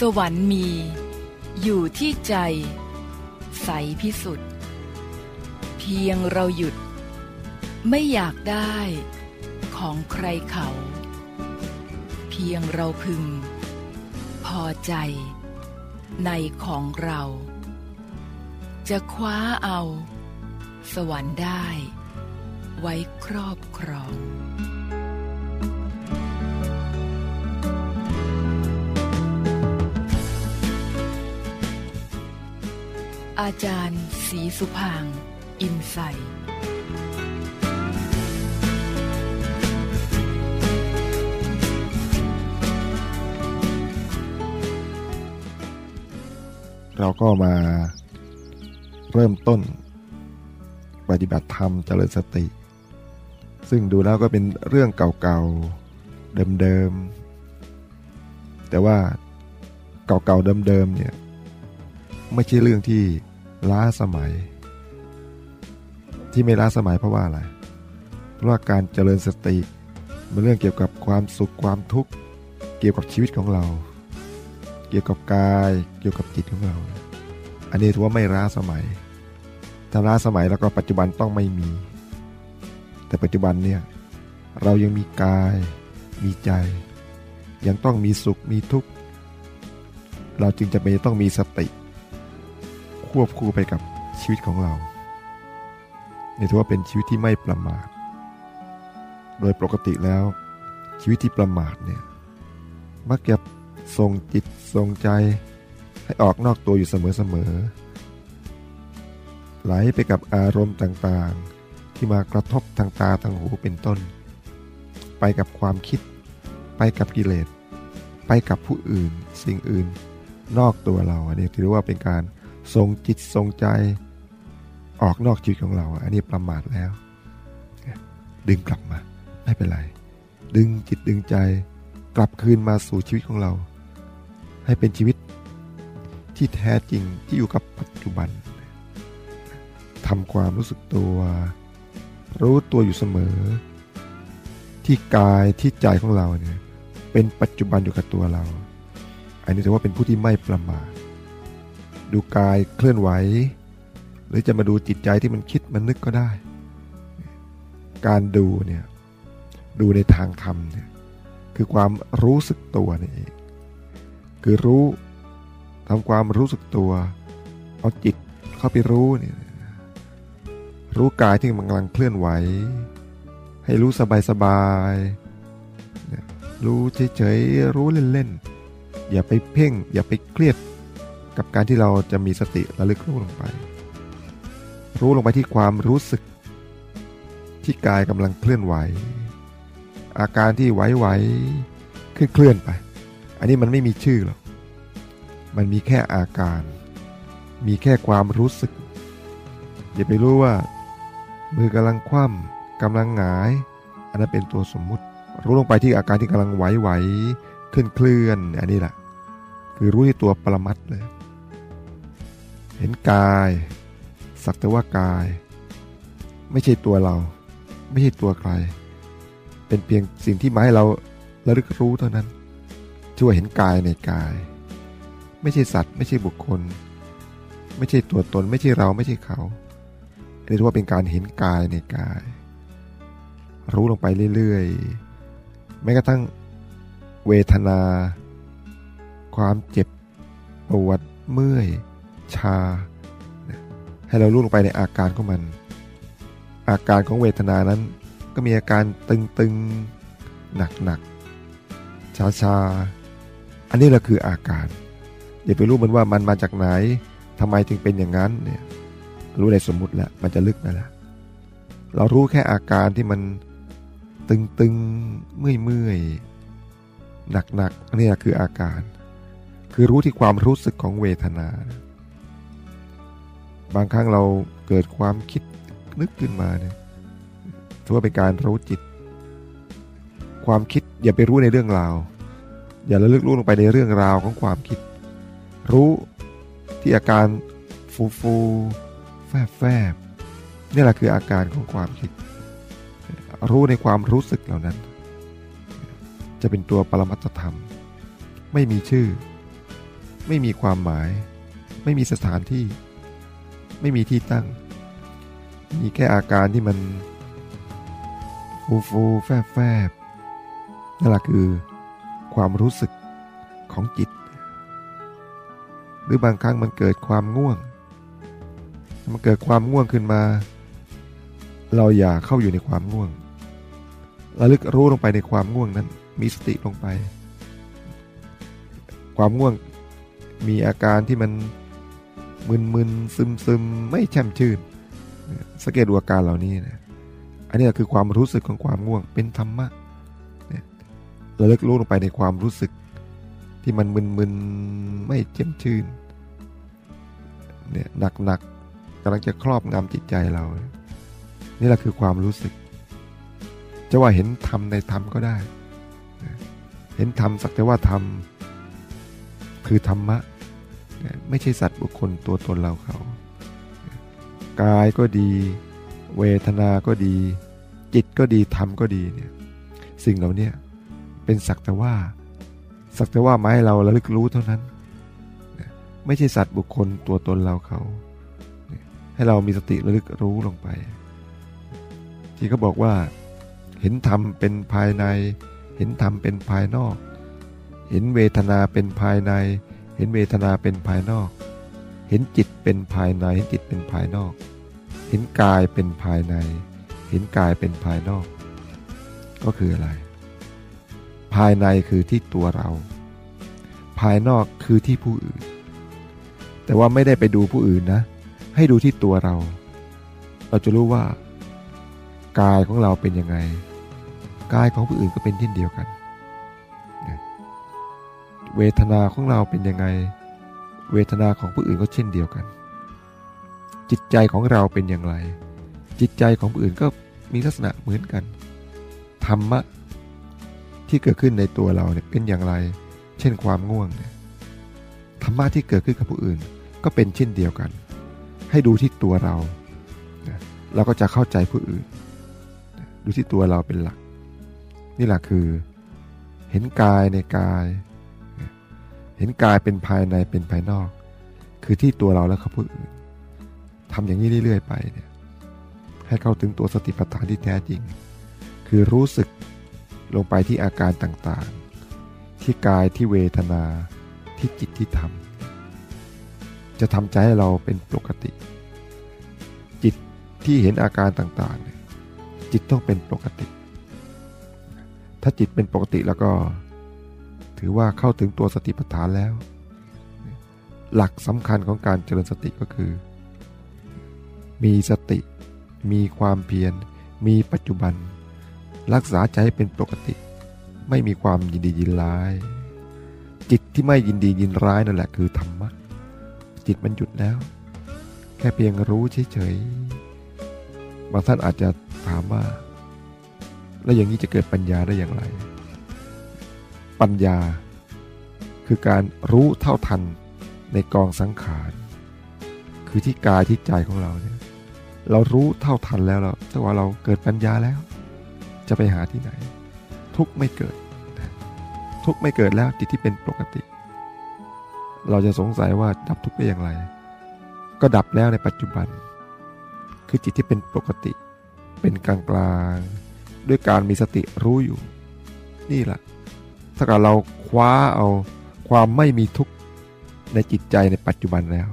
สวรรค์มี อยู่ที่ใจ ใสพิสุทธิ์เพียงเราหยุด ไม่อยากได้ของใครเขา เพียงเราพึง พอใจในของเรา จะคว้าเอา สวรรค์ได้ ไว้ครอบครอง อาจารย์ศีสุพาง อินไซเราก็มาเริ่มต้น ปฏิบัติธรรมเจริญสติ ซึ่งดูแล้วก็เป็นเรื่องเก่าๆ เดิมๆ แต่ว่าเก่าๆ เดิมๆ เนี่ย ไม่ใช่เรื่องที่ ล้าสมัย ที่ไม่ล้าสมัยเพราะว่าอะไร เพราะว่าการเจริญสติเป็นเรื่องเกี่ยวกับความสุขความทุกข์เกี่ยวกับชีวิตของเรา เกี่ยวกับกายเกี่ยวกับจิตของเรา อันนี้ถือว่าไม่ล้าสมัย ถ้าล้าสมัยแล้วก็ปัจจุบันต้องไม่มี แต่ปัจจุบันเนี่ยเรายังมีกาย มีใจ ยังต้องมีสุขมีทุกข์ เราจึงจะเป็นต้องมีสติ ควบคู่ไปกับชีวิตของเรานี่ถือว่าเป็นชีวิตที่ไม่ประมาท โดยปกติแล้ว ชีวิตที่ประมาทเนี่ยมักจะส่งจิตส่งใจ ให้ออกนอกตัวอยู่เสมอๆไหลไปกับอารมณ์ต่างๆ ที่มากระทบทางตาทางหูเป็นต้น ไปกับความคิด ไปกับกิเลส ไปกับผู้อื่น สิ่งอื่น นอกตัวเราอันนี้ถือว่าเป็นการ ทรงจิตทรงใจออกนอกชีวิตของเรา อันนี้ประมาทแล้ว ดึงกลับมา ไม่เป็นไร ดึงจิตดึงใจ กลับคืนมาสู่ชีวิตของเรา ให้เป็นชีวิตที่แท้จริงที่อยู่กับปัจจุบันทำความรู้สึกตัว รู้ตัวอยู่เสมอ ที่กายที่ใจของเราเนี่ยเป็นปัจจุบันอยู่กับตัวเรา อันนี้ถือว่าเป็นผู้ที่ไม่ประมาท ดูกายเคลื่อนไหว หรือจะมาดูจิตใจที่มันคิดมันนึกก็ได้ การดูเนี่ยดูในทางธรรมเนี่ยคือความรู้สึกตัวนี่เองคือรู้ทำความรู้สึกตัว เอาจิตเข้าไปรู้เนี่ยรู้กายที่มันกำลังเคลื่อนไหว ให้รู้สบายๆรู้เฉยๆรู้เล่นๆอย่าไปเพ่ง อย่าไปเครียด กับการที่เราจะมีสติระลึกรู้ลงไป รู้ลงไปที่ความรู้สึก ที่กายกำลังเคลื่อนไหว อาการที่ไหวๆเคลื่อนไป อันนี้มันไม่มีชื่อหรอกมันมีแค่อาการ มีแค่ความรู้สึก อย่าไปรู้ว่า มือกำลังคว่ำกำลังหงาย อันนั้นเป็นตัวสมมุติ รู้ลงไปที่อาการที่กำลังไหวๆเคลื่อนเคลื่อนอันนี้แหละคือรู้ที่ตัวปรมัตเลย เห็นกาย สักแต่ว่ากาย ไม่ใช่ตัวเรา ไม่ใช่ตัวใคร เป็นเพียงสิ่งที่มาให้เราระลึกรู้เท่านั้นช่วยเห็นกายในกาย ไม่ใช่สัตว์ ไม่ใช่บุคคล ไม่ใช่ตัวตน ไม่ใช่เราไม่ใช่เขาอันนี้ถือว่าเป็นการเห็นกายในกาย รู้ลงไปเรื่อยๆแม้กระทั่งเวทนา ความเจ็บปวดเมื่อย ชา ให้เรารู้ลงไปในอาการของมัน อาการของเวทนานั้น ก็มีอาการตึงๆ หนักๆ ชาๆ อันนี้แหละคืออาการ อย่าไปรู้มันว่ามันมาจากไหนทำไมจึงเป็นอย่างนั้นเนี่ยรู้ในสมมุติแล้วมันจะลึกนั่นแหละเรารู้แค่อาการที่มันตึงๆ เมื่อยๆ หนักๆนี่คืออาการ คือรู้ที่ความรู้สึกของเวทนา บางครั้งเราเกิดความคิดนึกขึ้นมาเนี่ยถือว่าเป็นการรู้จิต ความคิดอย่าไปรู้ในเรื่องราว อย่าระลึกรู้ลงไปในเรื่องราวของความคิด รู้ที่อาการฟูฟูแฟบแฟบนี่แหละคืออาการของความคิด รู้ในความรู้สึกเหล่านั้น จะเป็นตัวปรมัตธรรม ไม่มีชื่อ ไม่มีความหมาย ไม่มีสถานที่ ไม่มีที่ตั้ง มีแค่อาการที่มัน ฟูฟูแฟบแฟบนั่นแหละคือความรู้สึกของจิต หรือบางครั้งมันเกิดความง่วง มันเกิดความง่วงขึ้นมา เราอย่าเข้าอยู่ในความง่วงระลึกรู้ลงไปในความง่วงนั้น มีสติลงไป ความง่วงมีอาการที่มัน มึนๆซึมๆ ไม่แช่มชื่นสังเกตดูอาการเหล่านี้นะอันนี้คือความรู้สึกของความง่วงเป็นธรรมะระลึกรู้ลงไปในความรู้สึกที่มันมึนๆไม่แจ่มชื่นเนี่ยหนักๆกำลังจะครอบงำจิตใจเรา นี่แหละคือความรู้สึก จะว่าเห็นธรรมในธรรมก็ได้ เห็นธรรมสักแต่ว่าธรรมคือธรรมะ ไม่ใช่สัตว์บุคคลตัวตนเราเขากายก็ดี เวทนาก็ดี จิตก็ดีธรรมก็ดีเนี่ยสิ่งเหล่านี้เป็นสักแต่ว่า สักแต่ว่ามาให้เราระลึกรู้เท่านั้นไม่ใช่สัตว์บุคคลตัวตนเราเขาให้เรามีสติระลึกรู้ลงไป ที่เขาบอกว่า เห็นธรรมเป็นภายใน เห็นธรรมเป็นภายนอก เห็นเวทนาเป็นภายใน เห็นเวทนาเป็นภายนอก เห็นจิตเป็นภายใน เห็นจิตเป็นภายนอก เห็นกายเป็นภายใน เห็นกายเป็นภายนอก ก็คืออะไร ภายในคือที่ตัวเรา ภายนอกคือที่ผู้อื่น แต่ว่าไม่ได้ไปดูผู้อื่นนะ ให้ดูที่ตัวเรา เราจะรู้ว่า กายของเราเป็นยังไง กายของผู้อื่นก็เป็นเช่นเดียวกัน เวทนาของเราเป็นยังไง เวทนาของผู้อื่นก็เช่นเดียวกัน จิตใจของเราเป็นอย่างไร จิตใจของผู้อื่นก็มีลักษณะเหมือนกัน ธรรมะ ที่เกิดขึ้นในตัวเราเนี่ยเป็นอย่างไร เช่นความง่วงเนี่ยธรรมะที่เกิดขึ้นกับผู้อื่นก็เป็นเช่นเดียวกัน ให้ดูที่ตัวเรา เราก็จะเข้าใจผู้อื่น ดูที่ตัวเราเป็นหลัก นี่แหละคือ เห็นกายในกาย เห็นกายเป็นภายในเป็นภายนอก คือที่ตัวเราแล้วเขาผู้อื่นทำอย่างนี้เรื่อยๆไปเนี่ยให้เข้าถึงตัวสติปัฏฐานที่แท้จริง คือรู้สึกลงไปที่อาการต่างๆ ที่กายที่เวทนาที่จิตที่ธรรมจะทำใจให้เราเป็นปกติ จิตที่เห็นอาการต่างๆ จิตต้องเป็นปกติ ถ้าจิตเป็นปกติแล้วก็ ถือว่าเข้าถึงตัวสติปัฏฐานแล้ว หลักสำคัญของการเจริญสติก็คือ มีสติ มีความเพียร มีปัจจุบัน รักษาใจให้เป็นปกติ ไม่มีความยินดียินร้าย จิตที่ไม่ยินดียินร้ายนั่นแหละคือธรรมะ จิตมันหยุดแล้ว แค่เพียงรู้เฉยๆบางท่านอาจจะถามว่า แล้วอย่างนี้จะเกิดปัญญาได้อย่างไร ปัญญา คือการรู้เท่าทันในกองสังขาร คือที่กายที่ใจของเราเนี่ยเรารู้เท่าทันแล้วเราถ้าว่าเราเกิดปัญญาแล้ว จะไปหาที่ไหน ทุกไม่เกิด ทุกไม่เกิดแล้วจิตที่เป็นปกติ เราจะสงสัยว่าดับทุกได้อย่างไร ก็ดับแล้วในปัจจุบัน คือจิตที่เป็นปกติ เป็นกลางกลางด้วยการมีสติรู้อยู่ นี่แหละ ถ้าเกิดเราคว้าเอาความไม่มีทุกข์ในจิตใจในปัจจุบันแล้ว